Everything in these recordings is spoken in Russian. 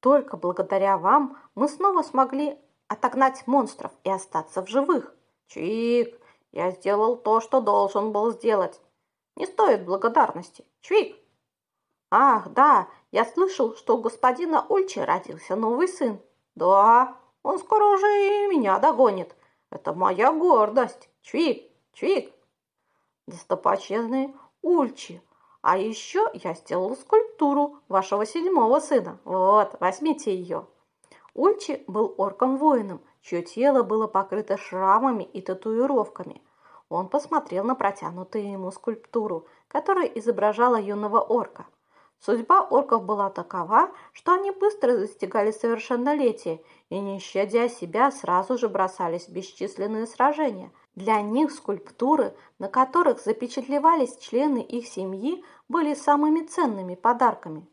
Только благодаря вам мы снова смогли отогнать монстров и остаться в живых. Чик, я сделал то, что должен был сделать. Не стоит благодарности. Чвик! Ах, да, я слышал, что у господина Ульчи родился новый сын. Да, он скоро уже и меня догонит. Это моя гордость. Чвик, чвик. Достопочтенный Ульчи, а еще я сделал скульптуру вашего седьмого сына. Вот, возьмите ее. Ульчи был орком-воином, чье тело было покрыто шрамами и татуировками. Он посмотрел на протянутую ему скульптуру, которая изображала юного орка. Судьба орков была такова, что они быстро достигали совершеннолетия и, не щадя себя, сразу же бросались в бесчисленные сражения – для них скульптуры, на которых запечатлевались члены их семьи, были самыми ценными подарками.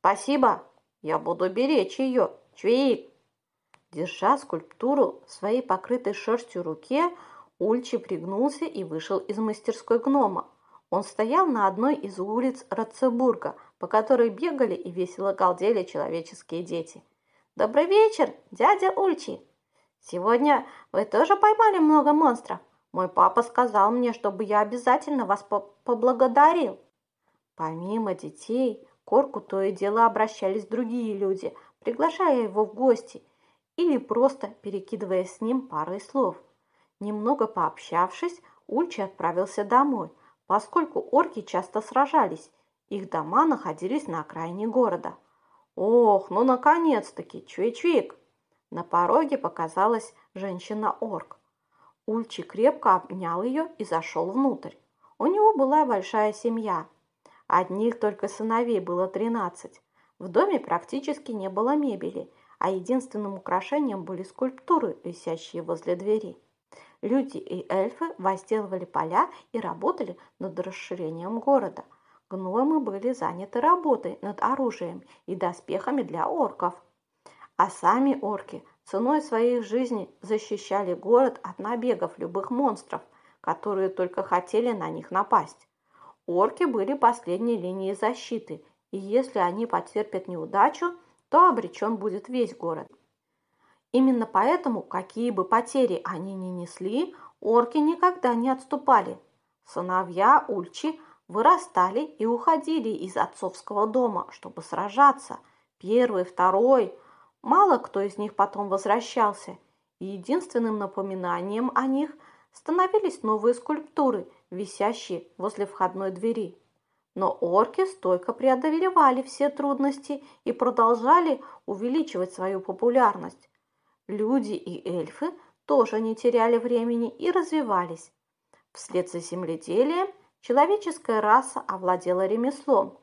«Спасибо, я буду беречь ее, Чвик!» Держа скульптуру в своей покрытой шерстью руке, Ульчи пригнулся и вышел из мастерской гнома. Он стоял на одной из улиц Рацебурга, по которой бегали и весело галдели человеческие дети. «Добрый вечер, дядя Ульчи!» Сегодня вы тоже поймали много монстров? Мой папа сказал мне, чтобы я обязательно вас по поблагодарил. Помимо детей, к Орку то и дело обращались другие люди, приглашая его в гости или просто перекидывая с ним парой слов. Немного пообщавшись, Ульчи отправился домой, поскольку орки часто сражались, их дома находились на окраине города. «Ох, ну наконец-таки, Чуй-Чуик!» На пороге показалась женщина-орк. Ульчи крепко обнял ее и зашел внутрь. У него была большая семья. Одних только сыновей было тринадцать. В доме практически не было мебели, а единственным украшением были скульптуры, висящие возле двери. Люди и эльфы возделывали поля и работали над расширением города. Гномы были заняты работой над оружием и доспехами для орков – а сами орки ценой своей жизни защищали город от набегов любых монстров, которые только хотели на них напасть. Орки были последней линией защиты, и если они потерпят неудачу, то обречен будет весь город. Именно поэтому, какие бы потери они ни несли, орки никогда не отступали. Сыновья Ульчи вырастали и уходили из отцовского дома, чтобы сражаться. Первый, второй – Мало кто из них потом возвращался, и единственным напоминанием о них становились новые скульптуры, висящие возле входной двери. Но орки стойко преодолевали все трудности и продолжали увеличивать свою популярность. Люди и эльфы тоже не теряли времени и развивались. Вслед за земледелием человеческая раса овладела ремеслом.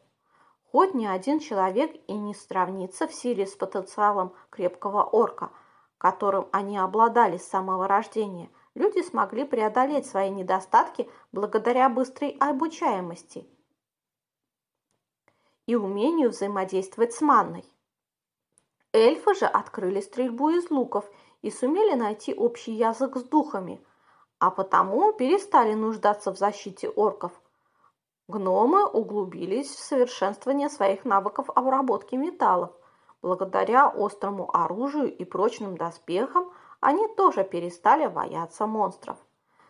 Хоть ни один человек и не сравнится в силе с потенциалом крепкого орка, которым они обладали с самого рождения, люди смогли преодолеть свои недостатки благодаря быстрой обучаемости и умению взаимодействовать с манной. Эльфы же открыли стрельбу из луков и сумели найти общий язык с духами, а потому перестали нуждаться в защите орков – Гномы углубились в совершенствование своих навыков обработки металлов. Благодаря острому оружию и прочным доспехам они тоже перестали бояться монстров.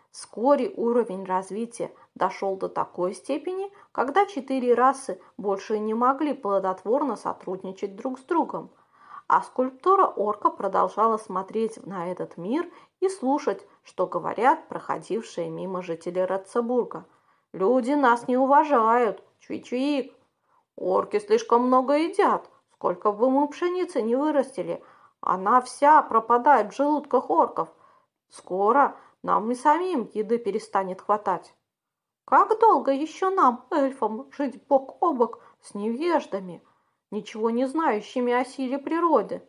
Вскоре уровень развития дошел до такой степени, когда четыре расы больше не могли плодотворно сотрудничать друг с другом. А скульптура орка продолжала смотреть на этот мир и слушать, что говорят проходившие мимо жители Ратцебурга – Люди нас не уважают. Чвик-чвик. Орки слишком много едят. Сколько бы мы пшеницы не вырастили, она вся пропадает в желудках орков. Скоро нам и самим еды перестанет хватать. Как долго еще нам, эльфам, жить бок о бок с невеждами, ничего не знающими о силе природы?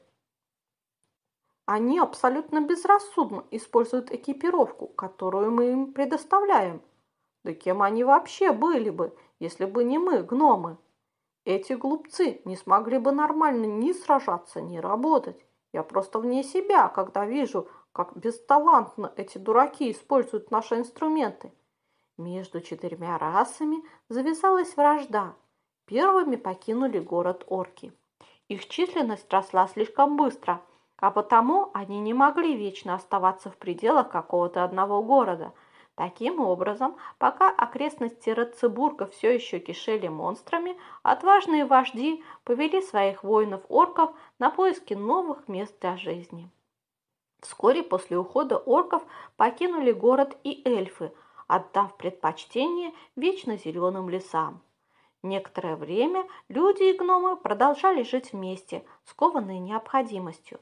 Они абсолютно безрассудно используют экипировку, которую мы им предоставляем. Да кем они вообще были бы, если бы не мы, гномы? Эти глупцы не смогли бы нормально ни сражаться, ни работать. Я просто вне себя, когда вижу, как бесталантно эти дураки используют наши инструменты. Между четырьмя расами завязалась вражда. Первыми покинули город орки. Их численность росла слишком быстро, а потому они не могли вечно оставаться в пределах какого-то одного города. Таким образом, пока окрестности Рацебурга все еще кишели монстрами, отважные вожди повели своих воинов-орков на поиски новых мест для жизни. Вскоре после ухода орков покинули город и эльфы, отдав предпочтение вечно зеленым лесам. Некоторое время люди и гномы продолжали жить вместе, скованные необходимостью.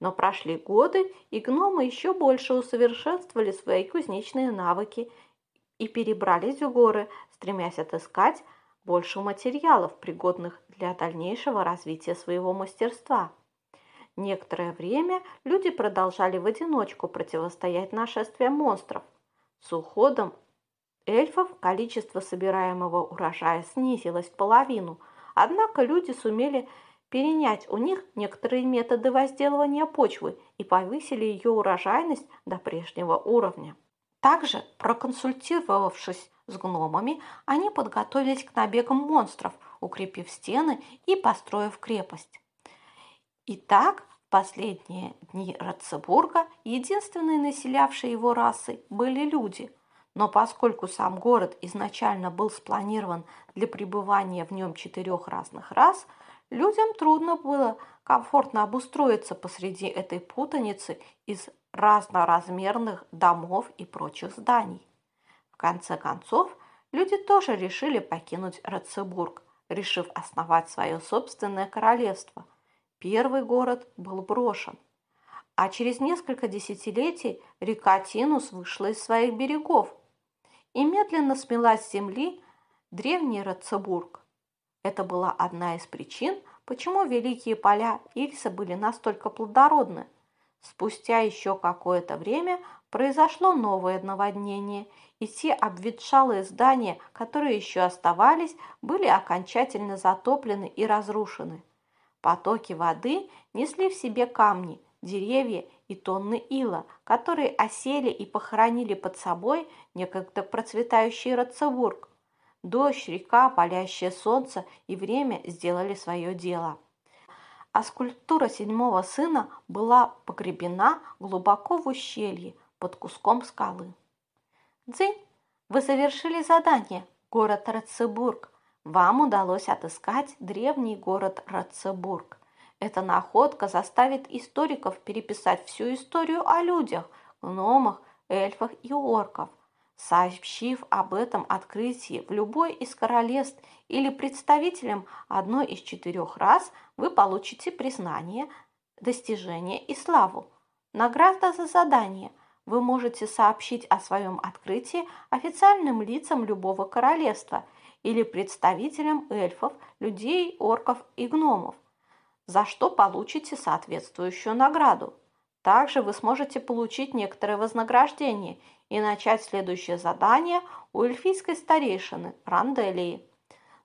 Но прошли годы, и гномы еще больше усовершенствовали свои кузнечные навыки и перебрались в горы, стремясь отыскать больше материалов, пригодных для дальнейшего развития своего мастерства. Некоторое время люди продолжали в одиночку противостоять нашествиям монстров. С уходом эльфов количество собираемого урожая снизилось в половину, однако люди сумели перенять у них некоторые методы возделывания почвы и повысили ее урожайность до прежнего уровня. Также, проконсультировавшись с гномами, они подготовились к набегам монстров, укрепив стены и построив крепость. Итак, в последние дни Ратцебурга единственные населявшие его расы были люди. Но поскольку сам город изначально был спланирован для пребывания в нем четырех разных рас, людям трудно было комфортно обустроиться посреди этой путаницы из разноразмерных домов и прочих зданий. В конце концов, люди тоже решили покинуть Ратцебург, решив основать свое собственное королевство – Первый город был брошен, а через несколько десятилетий река Тинус вышла из своих берегов и медленно смела с земли древний Рацебург. Это была одна из причин, почему великие поля Ильса были настолько плодородны. Спустя еще какое-то время произошло новое наводнение, и те обветшалые здания, которые еще оставались, были окончательно затоплены и разрушены. Потоки воды несли в себе камни, деревья и тонны ила, которые осели и похоронили под собой некогда процветающий Рацебург. Дождь, река, палящее солнце и время сделали свое дело. А скульптура седьмого сына была погребена глубоко в ущелье под куском скалы. «Дзынь, вы совершили задание, город Рацебург», вам удалось отыскать древний город Ратцебург. Эта находка заставит историков переписать всю историю о людях, гномах, эльфах и орков. Сообщив об этом открытии в любой из королевств или представителям одной из четырех рас, вы получите признание, достижение и славу. Награда за задание. Вы можете сообщить о своем открытии официальным лицам любого королевства – или представителям эльфов, людей, орков и гномов, за что получите соответствующую награду. Также вы сможете получить некоторое вознаграждение и начать следующее задание у эльфийской старейшины Ранделии.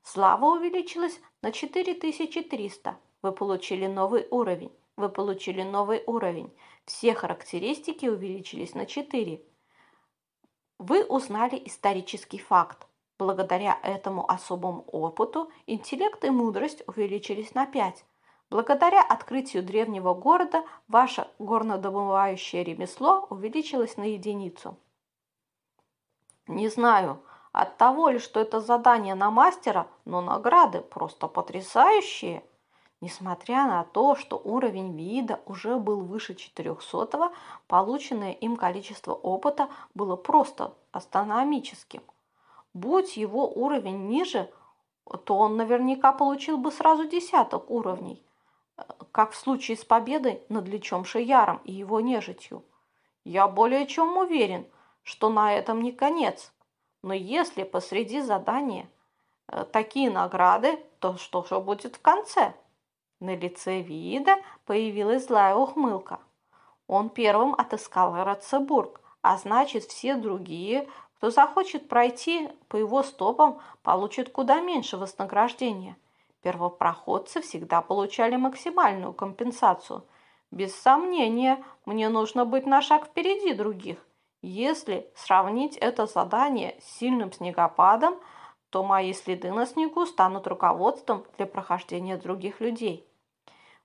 Слава увеличилась на 4300. Вы получили новый уровень. Вы получили новый уровень. Все характеристики увеличились на 4. Вы узнали исторический факт. Благодаря этому особому опыту интеллект и мудрость увеличились на 5. Благодаря открытию древнего города ваше горнодобывающее ремесло увеличилось на единицу. Не знаю, от того ли, что это задание на мастера, но награды просто потрясающие. Несмотря на то, что уровень вида уже был выше 400, полученное им количество опыта было просто астрономическим. Будь его уровень ниже, то он наверняка получил бы сразу десяток уровней, как в случае с победой над Личом Шияром и его нежитью. Я более чем уверен, что на этом не конец. Но если посреди задания э, такие награды, то что же будет в конце? На лице Вида появилась злая ухмылка. Он первым отыскал Рацебург, а значит все другие кто захочет пройти по его стопам, получит куда меньше вознаграждения. Первопроходцы всегда получали максимальную компенсацию. Без сомнения, мне нужно быть на шаг впереди других. Если сравнить это задание с сильным снегопадом, то мои следы на снегу станут руководством для прохождения других людей.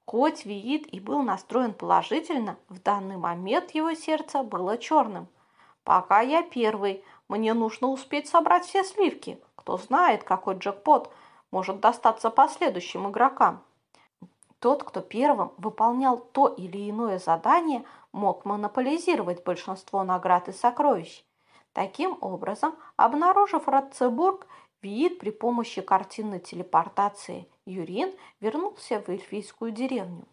Хоть Виит и был настроен положительно, в данный момент его сердце было черным. Пока я первый, мне нужно успеть собрать все сливки. Кто знает, какой джекпот может достаться последующим игрокам. Тот, кто первым выполнял то или иное задание, мог монополизировать большинство наград и сокровищ. Таким образом, обнаружив Ратцебург, Виит при помощи картинной телепортации Юрин вернулся в эльфийскую деревню.